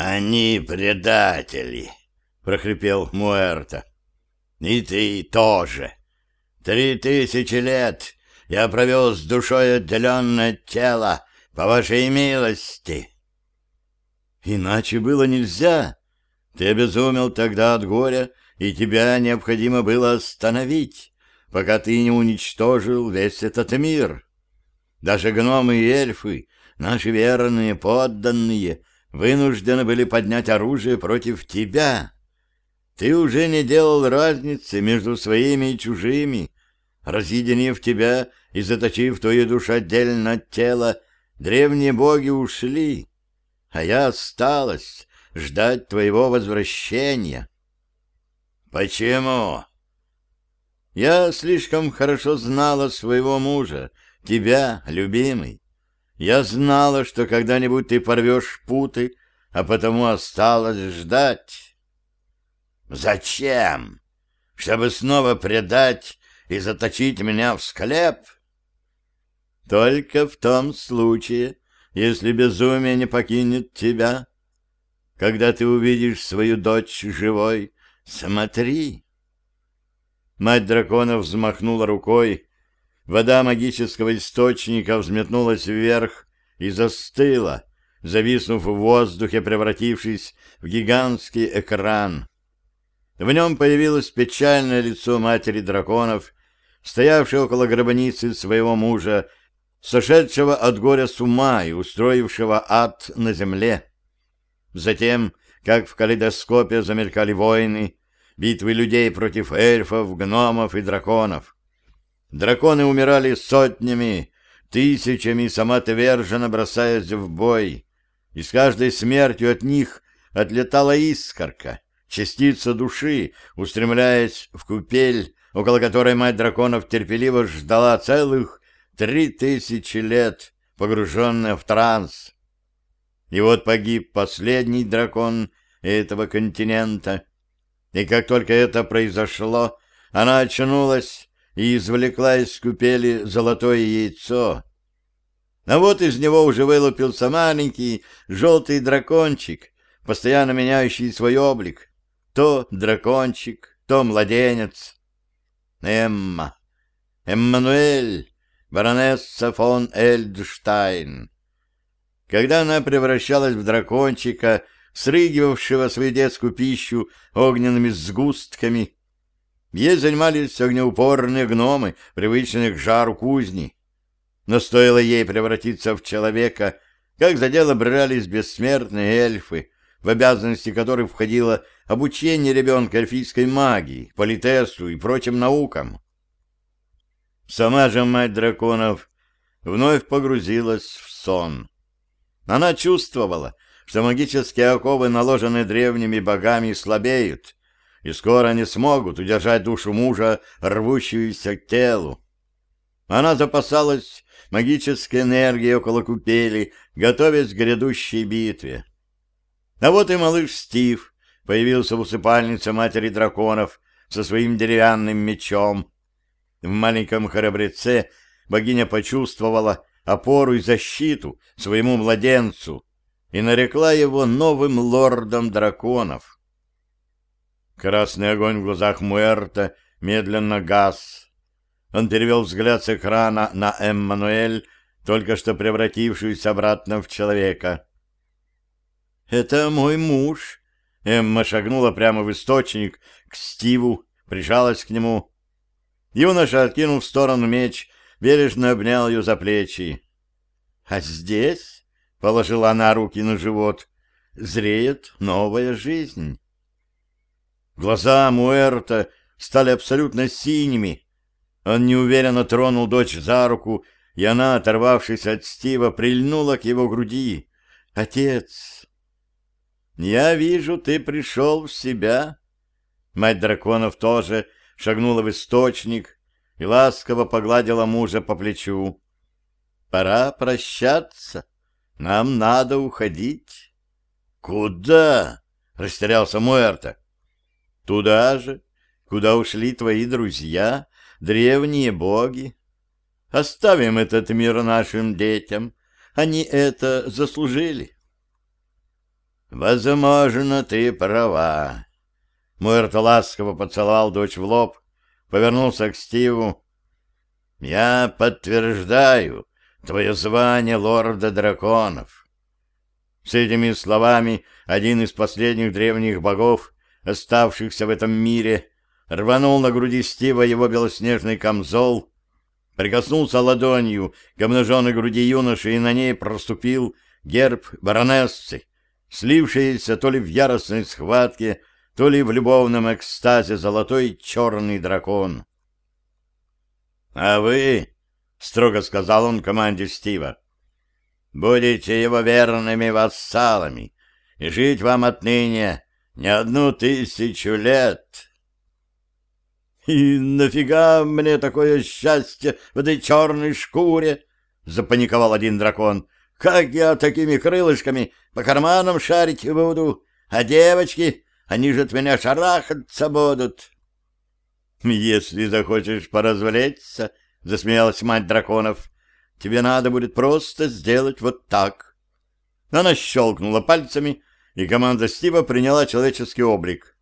«Они предатели!» — прохрипел Муэрта. «И ты тоже. Три тысячи лет я провел с душой отделенное тело по вашей милости». «Иначе было нельзя. Ты обезумел тогда от горя, и тебя необходимо было остановить, пока ты не уничтожил весь этот мир. Даже гномы и эльфы, наши верные подданные, вынуждены были поднять оружие против тебя. Ты уже не делал разницы между своими и чужими, разъединив тебя и заточив твою душу отдельно от тела, древние боги ушли, а я осталась ждать твоего возвращения. Почему? Я слишком хорошо знала своего мужа, тебя, любимый. Я знала, что когда-нибудь ты порвешь путы, а потому осталась ждать. Зачем? Чтобы снова предать и заточить меня в склеп? Только в том случае, если безумие не покинет тебя. Когда ты увидишь свою дочь живой, смотри. Мать дракона взмахнула рукой, Вода магического источника взметнулась вверх и застыла, зависнув в воздухе, превратившись в гигантский экран. В нем появилось печальное лицо матери драконов, стоявшей около гробницы своего мужа, сошедшего от горя с ума и устроившего ад на земле. Затем, как в калейдоскопе замелькали войны, битвы людей против эльфов, гномов и драконов. Драконы умирали сотнями, тысячами самоотверженно бросаясь в бой, и с каждой смертью от них отлетала искорка, частица души, устремляясь в купель, около которой мать драконов терпеливо ждала целых три тысячи лет, погруженная в транс. И вот погиб последний дракон этого континента, и как только это произошло, она очнулась и извлекла из купели золотое яйцо. А вот из него уже вылупился маленький желтый дракончик, постоянно меняющий свой облик. То дракончик, то младенец. Эмма, Эммануэль, баронесса фон Эльдштайн. Когда она превращалась в дракончика, срыгивавшего свою детскую пищу огненными сгустками, Ей занимались огнеупорные гномы, привычные к жару кузни. Но стоило ей превратиться в человека, как за дело брались бессмертные эльфы, в обязанности которых входило обучение ребенка эльфийской магии, политесу и прочим наукам. Сама же мать драконов вновь погрузилась в сон. Она чувствовала, что магические оковы, наложенные древними богами, слабеют, и скоро они смогут удержать душу мужа, рвущуюся к телу. Она запасалась магической энергией около купели, готовясь к грядущей битве. А вот и малыш Стив появился в усыпальнице матери драконов со своим деревянным мечом. В маленьком храбреце богиня почувствовала опору и защиту своему младенцу и нарекла его новым лордом драконов. Красный огонь в глазах Муэрта медленно гас. Он перевел взгляд с экрана на Эммануэль, только что превратившуюся обратно в человека. «Это мой муж!» Эмма шагнула прямо в источник, к Стиву, прижалась к нему. Юноша, откинув в сторону меч, бережно обнял ее за плечи. «А здесь?» — положила она руки на живот. «Зреет новая жизнь». Глаза Муэрта стали абсолютно синими. Он неуверенно тронул дочь за руку, и она, оторвавшись от Стива, прильнула к его груди. «Отец, я вижу, ты пришел в себя». Мать драконов тоже шагнула в источник и ласково погладила мужа по плечу. «Пора прощаться. Нам надо уходить». «Куда?» — растерялся Муэрта. Туда же, куда ушли твои друзья, древние боги. Оставим этот мир нашим детям, они это заслужили. Возможно, ты права. Муэрто ласково поцеловал дочь в лоб, повернулся к Стиву. Я подтверждаю твое звание лорда драконов. С этими словами один из последних древних богов, оставшихся в этом мире, рванул на груди Стива его белоснежный камзол, прикоснулся ладонью к обнаженной груди юноши, и на ней проступил герб баронессы, слившийся то ли в яростной схватке, то ли в любовном экстазе золотой черный дракон. — А вы, — строго сказал он команде Стива, — будете его верными вассалами, и жить вам отныне не одну тысячу лет. — И нафига мне такое счастье в этой черной шкуре? — запаниковал один дракон. — Как я такими крылышками по карманам шарить буду? А девочки, они же от меня шарахаться будут. — Если захочешь поразвлечься, — засмеялась мать драконов, — тебе надо будет просто сделать вот так. Она щелкнула пальцами, и команда Стива приняла человеческий облик.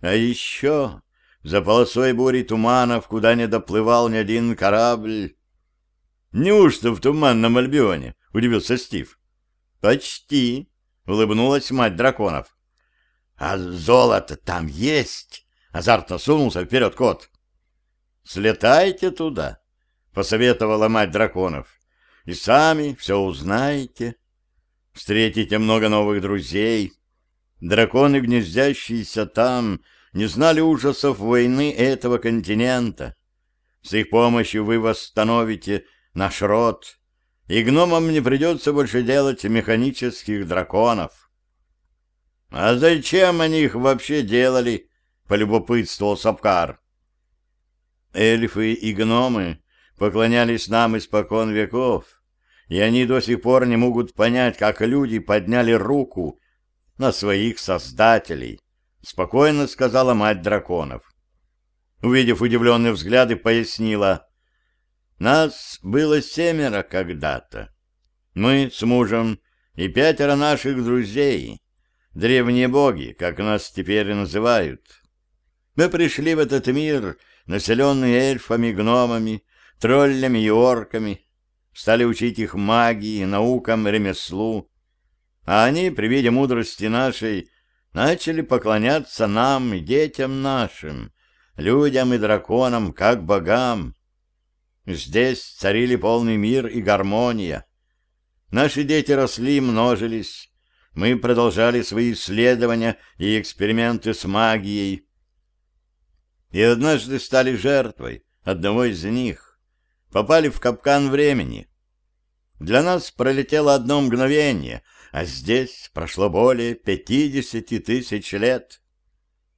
А еще за полосой бури туманов, куда не доплывал ни один корабль... — Неужто в туманном Альбионе? — удивился Стив. — Почти, — улыбнулась мать драконов. — А золото там есть? — азартно сунулся вперед кот. — Слетайте туда, — посоветовала мать драконов, — и сами все узнаете. Встретите много новых друзей. Драконы, гнездящиеся там, не знали ужасов войны этого континента. С их помощью вы восстановите наш род, и гномам не придется больше делать механических драконов. — А зачем они их вообще делали? — полюбопытствовал Сапкар. Эльфы и гномы поклонялись нам испокон веков, и они до сих пор не могут понять, как люди подняли руку на своих создателей, — спокойно сказала мать драконов. Увидев удивленные взгляды, пояснила — нас было семеро когда-то. Мы с мужем и пятеро наших друзей, древние боги, как нас теперь называют. Мы пришли в этот мир, населенный эльфами, гномами, троллями и орками, стали учить их магии, наукам, ремеслу, а они, при виде мудрости нашей, начали поклоняться нам и детям нашим, людям и драконам, как богам, Здесь царили полный мир и гармония. Наши дети росли и множились. Мы продолжали свои исследования и эксперименты с магией. И однажды стали жертвой одного из них. Попали в капкан времени. Для нас пролетело одно мгновение, а здесь прошло более пятидесяти тысяч лет.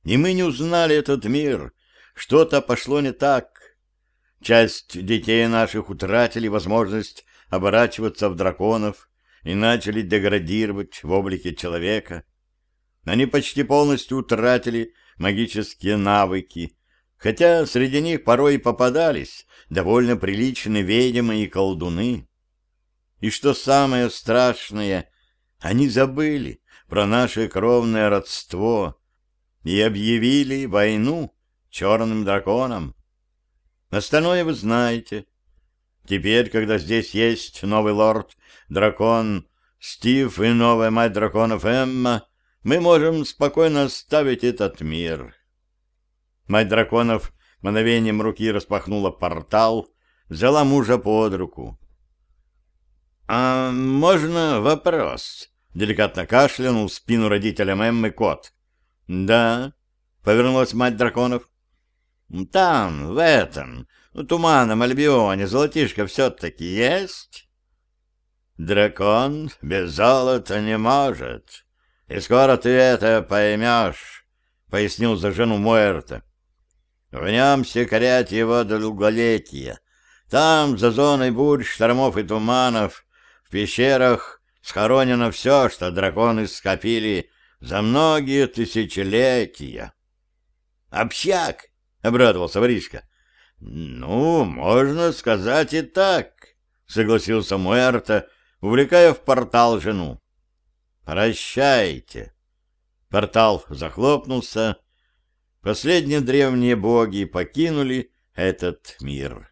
И мы не узнали этот мир. Что-то пошло не так. Часть детей наших утратили возможность оборачиваться в драконов и начали деградировать в облике человека. Они почти полностью утратили магические навыки, хотя среди них порой попадались довольно приличные ведьмы и колдуны. И что самое страшное, они забыли про наше кровное родство и объявили войну черным драконам. Остальное вы знаете. Теперь, когда здесь есть новый лорд, дракон Стив и новая мать драконов Эмма, мы можем спокойно оставить этот мир. Мать драконов мгновением руки распахнула портал, взяла мужа под руку. — А можно вопрос? — деликатно кашлянул спину родителям Эммы кот. — Да, — повернулась мать драконов. Там, в этом, в туманном Альбионе, золотишко все-таки есть? Дракон без золота не может, и скоро ты это поймешь, — пояснил за жену Муэрта. В нем секрет его долголетия. Там, за зоной бурь, штормов и туманов, пещерах схоронено все, что драконы скопили за многие тысячелетия. «Общак!» — обрадовался воришка. «Ну, можно сказать и так», — согласился Муэрта, увлекая в портал жену. Прощайте. Портал захлопнулся. Последние древние боги покинули этот мир.